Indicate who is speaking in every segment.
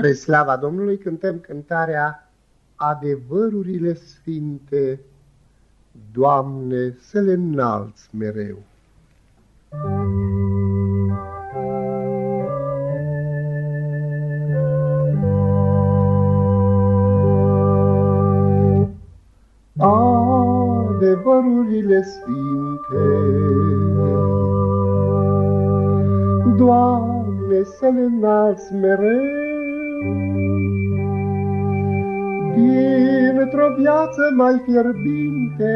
Speaker 1: Spre slava Domnului cântăm cântarea Adevărurile Sfinte, Doamne, să le înalți mereu. Adevărurile Sfinte, Doamne, să le înalți mereu, Dintr-o viață mai fierbinte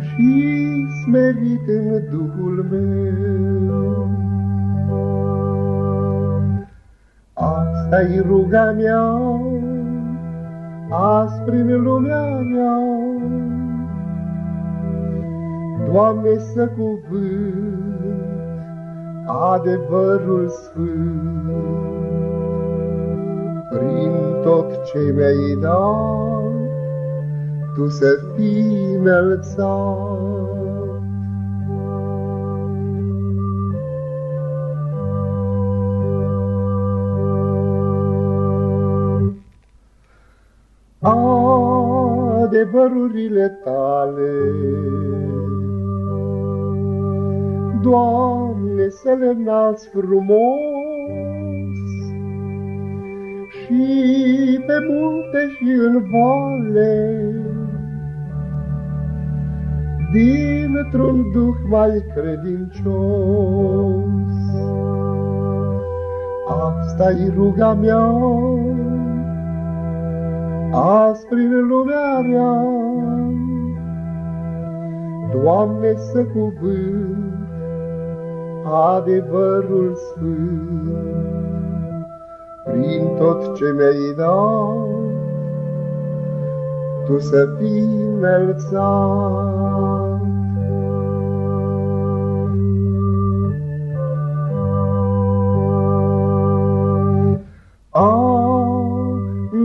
Speaker 1: Și smerit în Duhul meu. Asta-i ruga mea, azi prin lumea mea, Doamne, să cuvânt adevărul sfânt. Prin tot ce mi-ai dat, Tu să fii înălțat. Adevărurile tale, Doamne, să le înalți frumos și pe munte și în vale, dintr-un duh mai credincios. Asta-i ruga mea, azi prin lumea rea, Doamne, să cuvânt adevărul sfânt. Prin tot ce mi-ai dat, Tu să fii înălțat.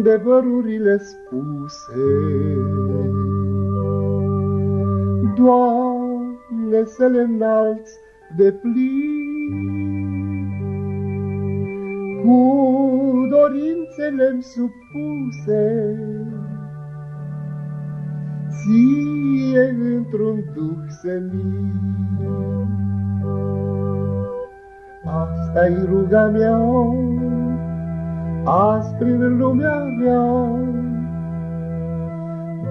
Speaker 1: Adevărurile spuse, Doamne, să le înalți de plin. Cu dorințele-mi supuse, ție într-un duh senin. Asta-i ruga mea, azi prin lumea mea,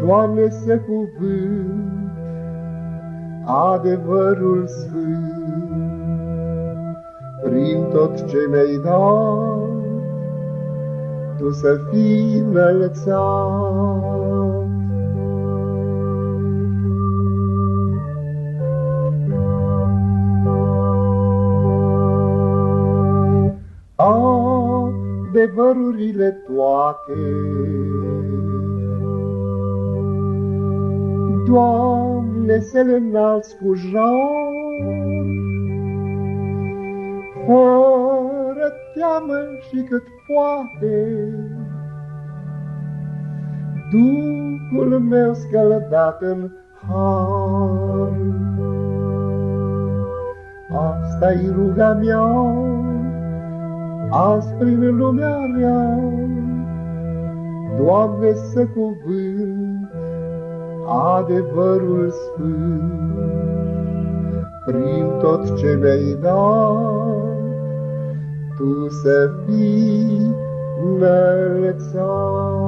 Speaker 1: Doamne, să cuvânt adevărul sfânt. Prin tot ce mi-ai dat, Tu să fii înălțat. Adevărurile toate, Doamne, să le înalți cu jar, fără teamă și cât poate. Duhul meu scăldat în har. Asta-i ruga mea, azi prin lumea mea, Doamne, să cuvânt adevărul sfânt. Prin tot ce mi-ai dat, Tu să fii înălțat.